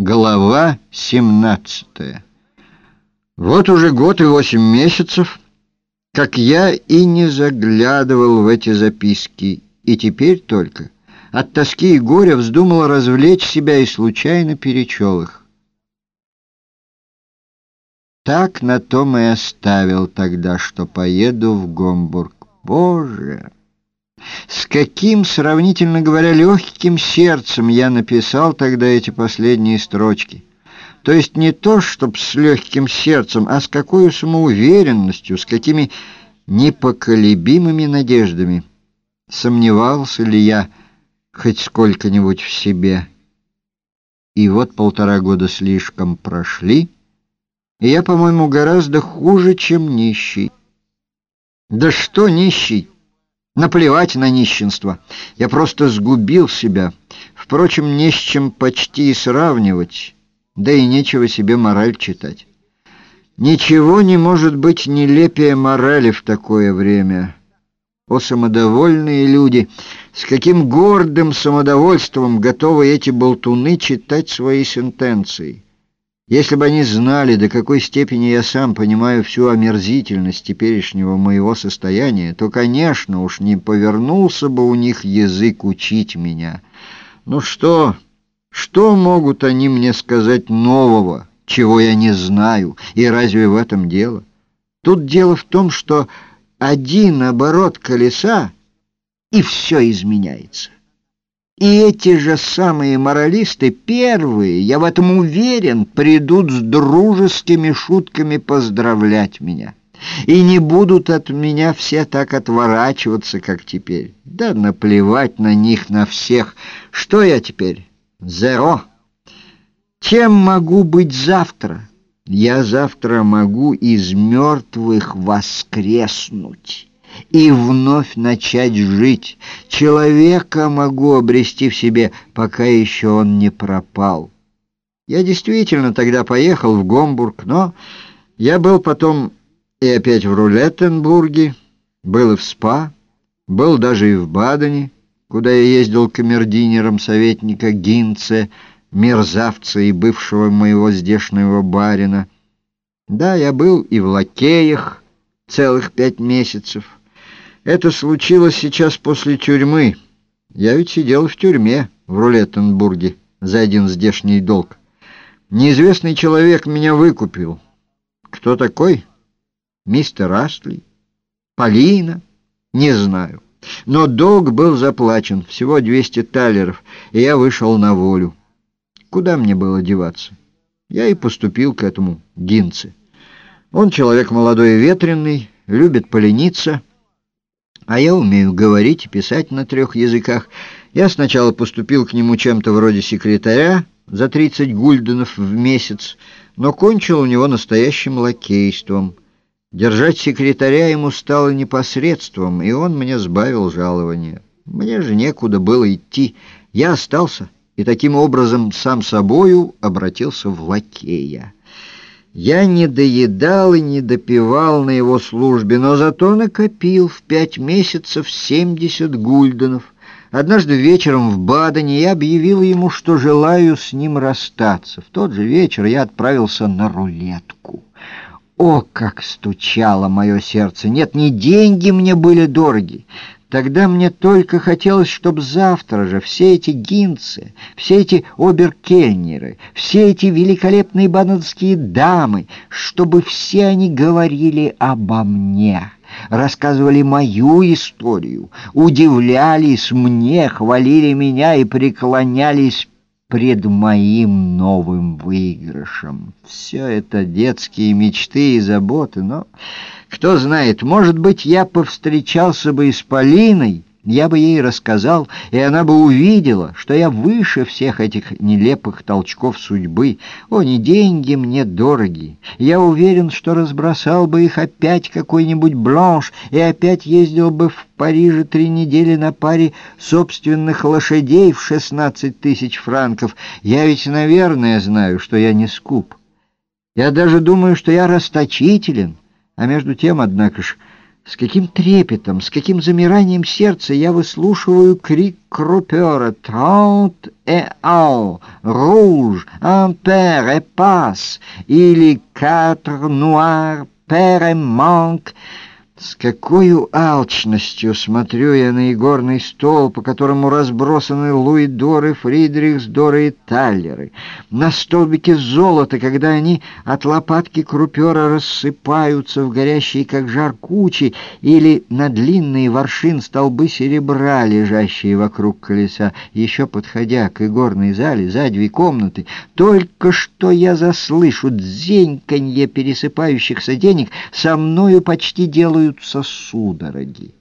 Глава 17 Вот уже год и восемь месяцев, как я и не заглядывал в эти записки, и теперь только от тоски и горя вздумал развлечь себя и случайно перечел их. Так на том и оставил тогда, что поеду в Гомбург. Боже! С каким, сравнительно говоря, легким сердцем я написал тогда эти последние строчки. То есть не то, чтоб с легким сердцем, а с какой самоуверенностью, с какими непоколебимыми надеждами. Сомневался ли я хоть сколько-нибудь в себе? И вот полтора года слишком прошли, и я, по-моему, гораздо хуже, чем нищий. Да что нищий? Наплевать на нищенство. Я просто сгубил себя. Впрочем, не с чем почти и сравнивать, да и нечего себе мораль читать. Ничего не может быть нелепее морали в такое время. О, самодовольные люди! С каким гордым самодовольством готовы эти болтуны читать свои сентенции! Если бы они знали, до какой степени я сам понимаю всю омерзительность теперешнего моего состояния, то, конечно, уж не повернулся бы у них язык учить меня. Ну что, что могут они мне сказать нового, чего я не знаю, и разве в этом дело? Тут дело в том, что один оборот колеса, и все изменяется. И эти же самые моралисты, первые, я в этом уверен, придут с дружескими шутками поздравлять меня. И не будут от меня все так отворачиваться, как теперь. Да наплевать на них, на всех. Что я теперь? Зеро. Чем могу быть завтра? Я завтра могу из мертвых воскреснуть и вновь начать жить. Человека могу обрести в себе, пока еще он не пропал. Я действительно тогда поехал в Гомбург, но я был потом и опять в Рулеттенбурге, был и в СПА, был даже и в Бадене, куда я ездил камердинером советника Гинце, мерзавца и бывшего моего здешнего барина. Да, я был и в Лакеях целых пять месяцев, это случилось сейчас после тюрьмы. Я ведь сидел в тюрьме в Рулеттенбурге за один здешний долг. Неизвестный человек меня выкупил. Кто такой? Мистер Астли? Полина? Не знаю. Но долг был заплачен, всего 200 талеров, и я вышел на волю. Куда мне было деваться? Я и поступил к этому Гинце. Он человек молодой и ветреный, любит полениться, а я умею говорить и писать на трех языках. Я сначала поступил к нему чем-то вроде секретаря за 30 гульденов в месяц, но кончил у него настоящим лакейством. Держать секретаря ему стало непосредством, и он мне сбавил жалование. Мне же некуда было идти. Я остался, и таким образом сам собою обратился в лакея. Я не доедал и не допивал на его службе, но зато накопил в пять месяцев семьдесят гульденов. Однажды вечером в Бадене я объявил ему, что желаю с ним расстаться. В тот же вечер я отправился на рулетку. О, как стучало мое сердце! Нет, не деньги мне были дороги. Тогда мне только хотелось, чтобы завтра же все эти гинцы, все эти оберкельнеры, все эти великолепные баденские дамы, чтобы все они говорили обо мне, рассказывали мою историю, удивлялись мне, хвалили меня и преклонялись пред моим новым выигрышем. Все это детские мечты и заботы, но... Кто знает, может быть, я повстречался бы и с Полиной, я бы ей рассказал, и она бы увидела, что я выше всех этих нелепых толчков судьбы. О, не деньги мне дороги. Я уверен, что разбросал бы их опять какой-нибудь бланш и опять ездил бы в Париже три недели на паре собственных лошадей в шестнадцать тысяч франков. Я ведь, наверное, знаю, что я не скуп. Я даже думаю, что я расточителен. А между тем, однако ж, С каким трепетом, с каким замиранием сердца я выслушиваю крик крупера «Трент et au, rouge, un père et passe» или «Quatre noirs, père et manque» С какой алчностью смотрю я на игорный стол, по которому разбросаны Луидоры, Фридрихсдоры и Таллеры, на столбике золота, когда они от лопатки крупера рассыпаются в горящие, как жар кучи, или на длинные воршин столбы серебра, лежащие вокруг колеса. Еще подходя к игорной зале, за две комнаты, только что я заслышу дзеньканье пересыпающихся денег, со мною почти делают делаются судороги.